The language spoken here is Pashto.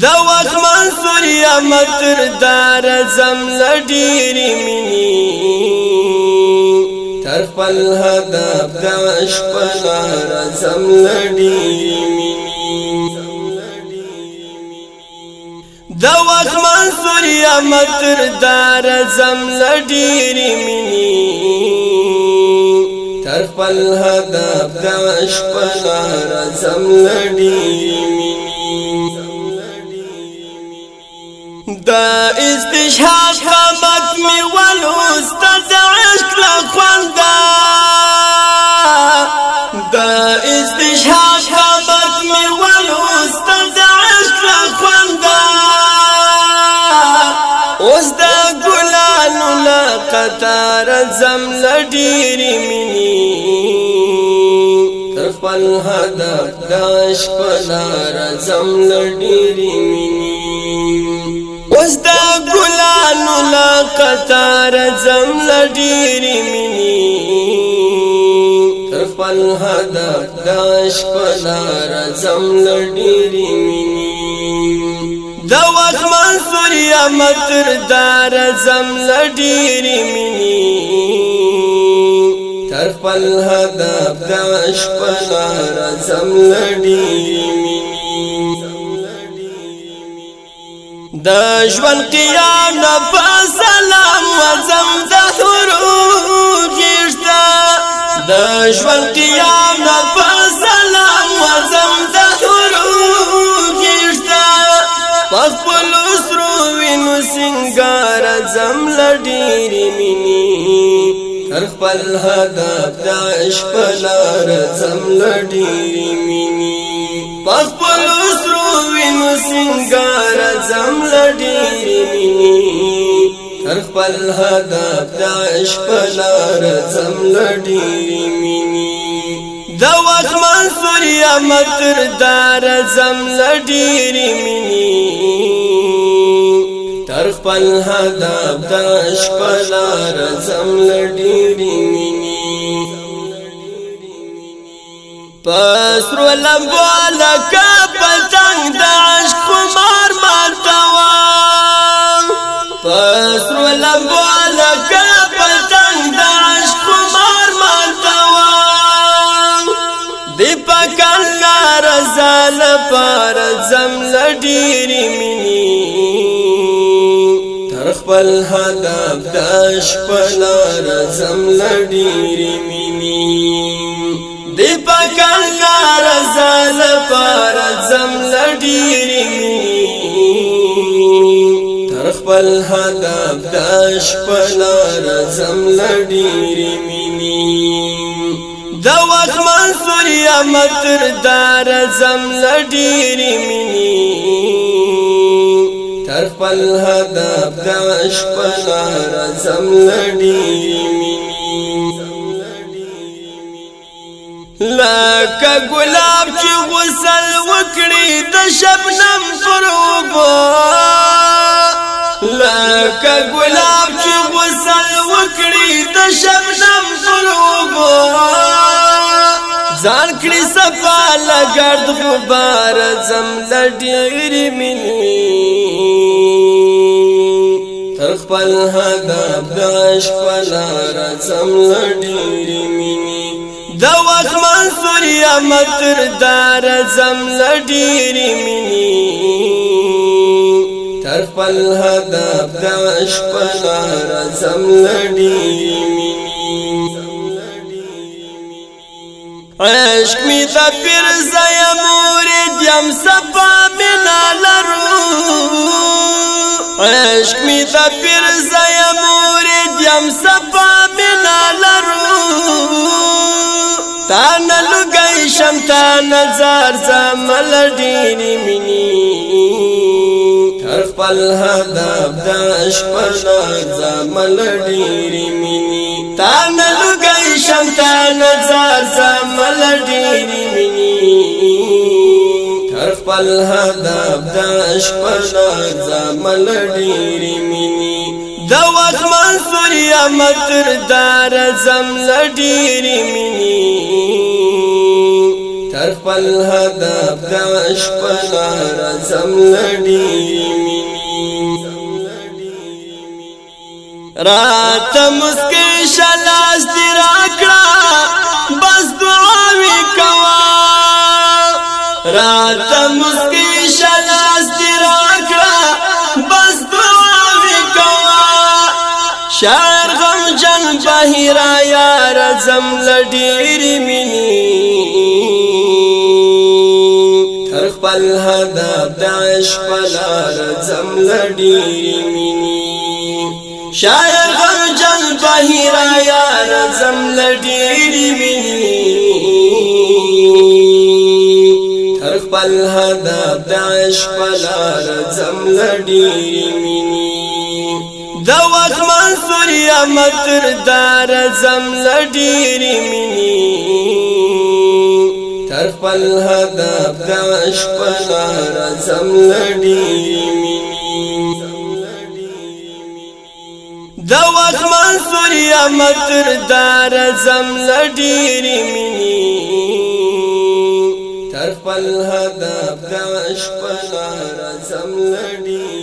دا واس منصور یا مطر دار زم لډيري مني تر خپل هدف د شپل زم لډيري مني دا واس منصور یا مطر دار زم لډيري مني تر خپل هدف د شپل زم لډيري مني دا استشهاد په متن ولوست د عشق له خوندا دا استشهاد په متن ولوست د عشق له خوندا اوس د ګلانو له قطار زم لډيري مني خپل هدف داش په لار زم لډيري مني اوس دا ګلانو لا قطار زم لډيري مني خپل هدف داش پلار زم لډيري مني دا وخت منصور یا مقدردار زم لډيري مني تر خپل هدف داش پلار زم لډيري مني د ژوند قیام نه په سلام وزم د حروف یشتا د ژوند قیام نه په سلام وزم د حروف یشتا خپل سرو وینو سنگار زم لډيري مني هر خپل هدف د عشق لار زم لډيري مني زم لډيري مني هر خپل هدف د عشق لار زم لډيري مني د وزمن سوریا مقدردار زم لډيري مني تر خپل هدف د عشق لار زم لډيري مني پسرو لمبو لکا پتنگ دا عشق خمار ماتوا پسرو لمبو لکا پتنگ دا عشق خمار ماتوا دی پا کلنا رسال پار زمل دیری منی تر خپل هدف داش پلار زمل دیری منی دی پکان نارسا لپار زم لډیری می تر خپل هدف داش پلار زم لډیری می دا وخت منصور یا متر دار زم لډیری می تر خپل هدف داش پلار زم لډیری می لکه ګلاب چې غسل وکړي د شبنم پر اوبو لکه ګلاب چې غسل وکړي د شبنم پر اوبو ځان کړي صفا لګرد غبار زم لډېری مني تر خپل هدف د عشق لار زم لډېری مني دو ازمان سوریا متر دار زم لډيري مني تر خپل هدف د شپل زم لډيري مني عشق می د پیر زیا مرید یم صفا مینا لرو عشق می د پیر زیا مرید یم صفا مینا لرو تان لګی شم تا نظر زمل ډېری منی تر خپل هدف د شپنا زمل ډېری منی تان لګی شم تا نظر زمل ډېری منی تر خپل هدف د شپنا زمل ډېری منی دو ازمان سوریا مگر دار زم لڈیری منی تر پل هدف داش پلار زم لڈیری منی رات مسکی شلاس دی راکڑا بس دعاوی کوا رات مسکی شلاس دی راکڑا بس شار غم جن بهرا یار زم لډیر منی تر خپل حدا داش پلار زم لډیر منی شار غم جن بهرا یار زم لډیر منی تر خپل حدا داش پلار زم لډیر منی دا وخت منصور یا متر دار زم لډيري مني تر خپل هدف د شپلار زم لډيري مني دا وخت منصور یا متر دار زم لډيري مني تر خپل هدف د شپلار زم لډيري